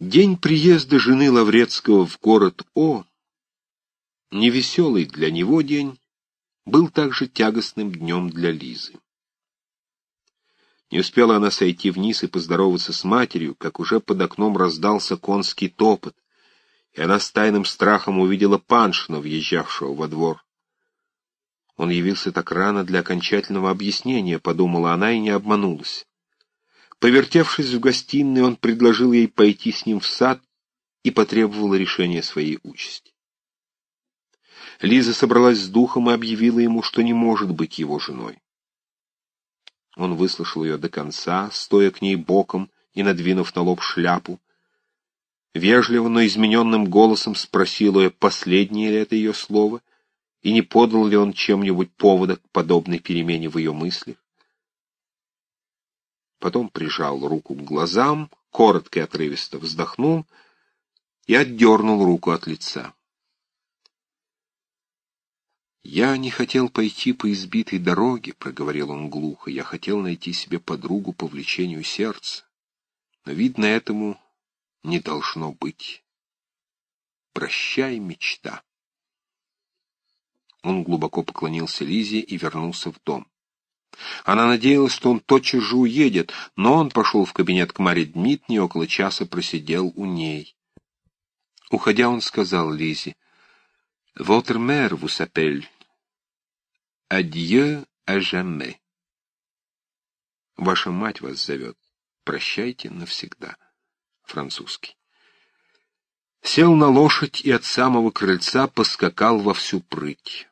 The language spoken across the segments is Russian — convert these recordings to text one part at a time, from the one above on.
День приезда жены Лаврецкого в город О, невеселый для него день, был также тягостным днем для Лизы. Не успела она сойти вниз и поздороваться с матерью, как уже под окном раздался конский топот, и она с тайным страхом увидела Паншина, въезжавшего во двор. Он явился так рано для окончательного объяснения, подумала она и не обманулась. Повертевшись в гостиной, он предложил ей пойти с ним в сад и потребовал решения своей участи. Лиза собралась с духом и объявила ему, что не может быть его женой. Он выслушал ее до конца, стоя к ней боком и надвинув на лоб шляпу. Вежливо, но измененным голосом спросил ее, последнее ли это ее слово, и не подал ли он чем-нибудь повода к подобной перемене в ее мыслях потом прижал руку к глазам, коротко и отрывисто вздохнул и отдернул руку от лица. «Я не хотел пойти по избитой дороге», — проговорил он глухо. «Я хотел найти себе подругу по влечению сердца. Но, видно, этому не должно быть. Прощай, мечта». Он глубоко поклонился Лизе и вернулся в дом. Она надеялась, что он тотчас же уедет, но он пошел в кабинет к Маре Дмитриевне и около часа просидел у ней. Уходя, он сказал Лизе, «Votre mère vous appelle. Adieu à jamais». «Ваша мать вас зовет. Прощайте навсегда». Французский. Сел на лошадь и от самого крыльца поскакал во всю прыть.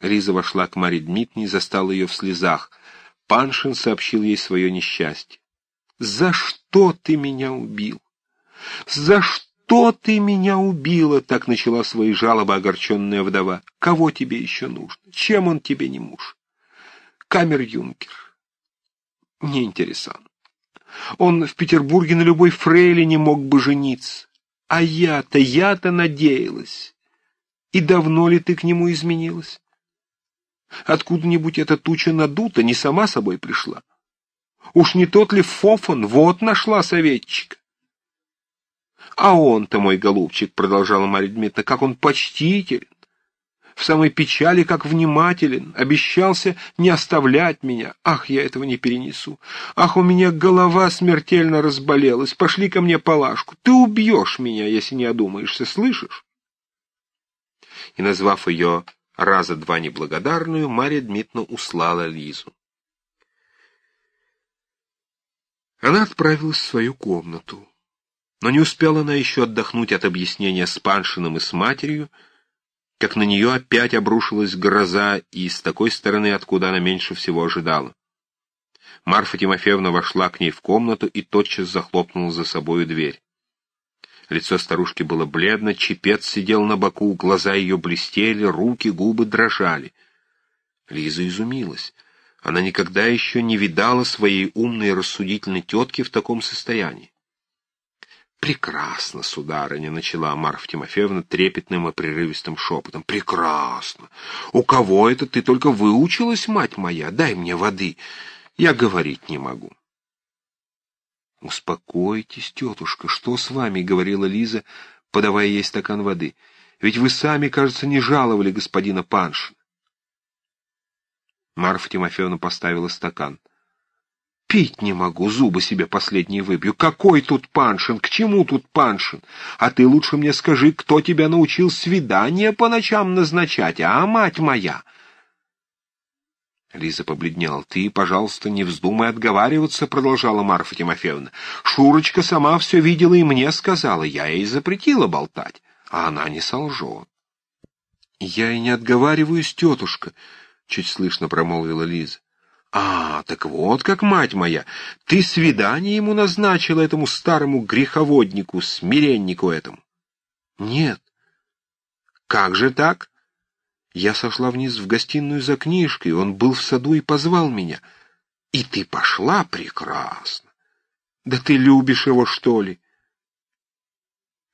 Риза вошла к Марье Дмитриевне и застала ее в слезах. Паншин сообщил ей свое несчастье. «За что ты меня убил? За что ты меня убила?» Так начала свои жалобы огорченная вдова. «Кого тебе еще нужно? Чем он тебе не муж?» «Камер-юнкер». «Не интересан. Он в Петербурге на любой фрейле не мог бы жениться. А я-то, я-то надеялась. И давно ли ты к нему изменилась?» Откуда-нибудь эта туча надута, не сама собой пришла. Уж не тот ли Фофан, вот нашла советчика. А он-то, мой голубчик, продолжала Марья Дмитриевна, как он почтителен, в самой печали как внимателен, обещался не оставлять меня. Ах, я этого не перенесу. Ах, у меня голова смертельно разболелась. Пошли ко мне палашку. Ты убьешь меня, если не одумаешься, слышишь? И, назвав ее раза два неблагодарную, Марья Дмитриевна услала Лизу. Она отправилась в свою комнату. Но не успела она еще отдохнуть от объяснения с Паншиным и с матерью, как на нее опять обрушилась гроза и с такой стороны, откуда она меньше всего ожидала. Марфа Тимофеевна вошла к ней в комнату и тотчас захлопнула за собою дверь. Лицо старушки было бледно, чепец сидел на боку, глаза ее блестели, руки, губы дрожали. Лиза изумилась. Она никогда еще не видала своей умной и рассудительной тетки в таком состоянии. «Прекрасно, сударыня», — начала Марфа Тимофеевна трепетным и прерывистым шепотом. «Прекрасно! У кого это ты только выучилась, мать моя? Дай мне воды. Я говорить не могу». «Успокойтесь, тетушка, что с вами?» — говорила Лиза, подавая ей стакан воды. «Ведь вы сами, кажется, не жаловали господина Паншина». Марфа Тимофеевна поставила стакан. «Пить не могу, зубы себе последние выбью. Какой тут Паншин? К чему тут Паншин? А ты лучше мне скажи, кто тебя научил свидания по ночам назначать, а, мать моя?» Лиза побледнела. «Ты, пожалуйста, не вздумай отговариваться», — продолжала Марфа Тимофеевна. «Шурочка сама все видела и мне сказала. Я ей запретила болтать, а она не солжет». «Я и не отговариваюсь, тетушка», — чуть слышно промолвила Лиза. «А, так вот как, мать моя, ты свидание ему назначила этому старому греховоднику, смиреннику этому?» «Нет». «Как же так?» Я сошла вниз в гостиную за книжкой, он был в саду и позвал меня. И ты пошла прекрасно. Да ты любишь его, что ли?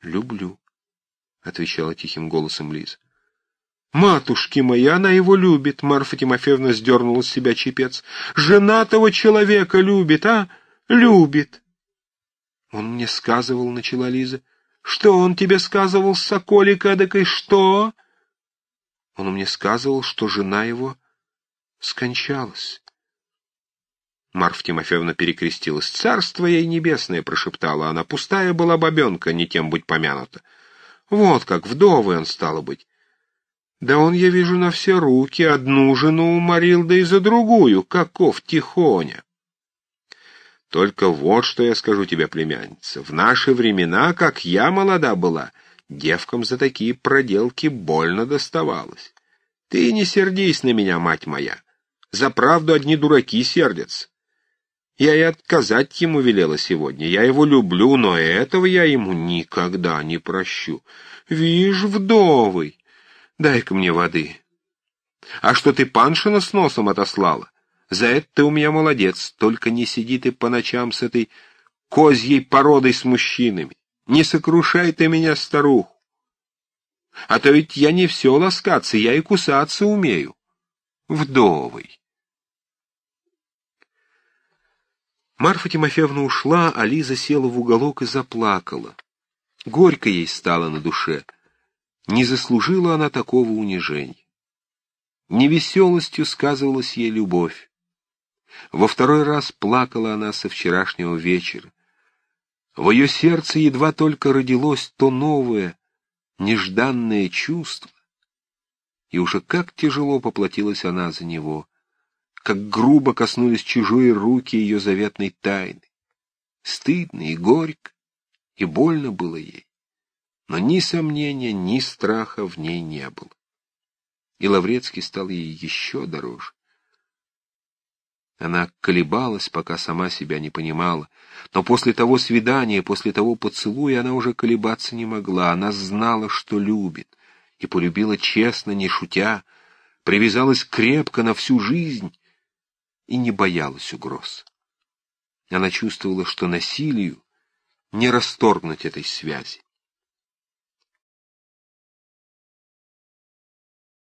Люблю, — отвечала тихим голосом Лиза. «Матушки мои, она его любит!» — Марфа Тимофеевна сдернула с себя чепец. «Женатого человека любит, а? Любит!» «Он мне сказывал», — начала Лиза. «Что он тебе сказывал, соколик эдакой, что?» Он мне сказывал, что жена его скончалась. Марфа Тимофеевна перекрестилась. «Царство ей небесное!» — прошептала она. «Пустая была бабенка, не тем быть помянута. Вот как, вдовы он, стало быть. Да он, я вижу, на все руки. Одну жену уморил, да и за другую. Каков тихоня!» «Только вот что я скажу тебе, племянница. В наши времена, как я молода была, девкам за такие проделки больно доставалось. Ты не сердись на меня, мать моя. За правду одни дураки сердятся. Я и отказать ему велела сегодня. Я его люблю, но этого я ему никогда не прощу. Вишь, вдовый, дай-ка мне воды. А что ты паншина с носом отослала? За это ты у меня молодец, только не сиди ты по ночам с этой козьей породой с мужчинами. Не сокрушай ты меня, старуху. А то ведь я не все ласкаться, я и кусаться умею. Вдовый. Марфа Тимофеевна ушла, а Лиза села в уголок и заплакала. Горько ей стало на душе. Не заслужила она такого унижения. Невеселостью сказывалась ей любовь. Во второй раз плакала она со вчерашнего вечера. В ее сердце едва только родилось то новое, нежданное чувство, и уже как тяжело поплатилась она за него как грубо коснулись чужие руки ее заветной тайны. Стыдно и горько, и больно было ей. Но ни сомнения, ни страха в ней не было. И Лаврецкий стал ей еще дороже. Она колебалась, пока сама себя не понимала. Но после того свидания, после того поцелуя она уже колебаться не могла. Она знала, что любит, и полюбила честно, не шутя, привязалась крепко на всю жизнь и не боялась угроз. Она чувствовала, что насилию не расторгнуть этой связи.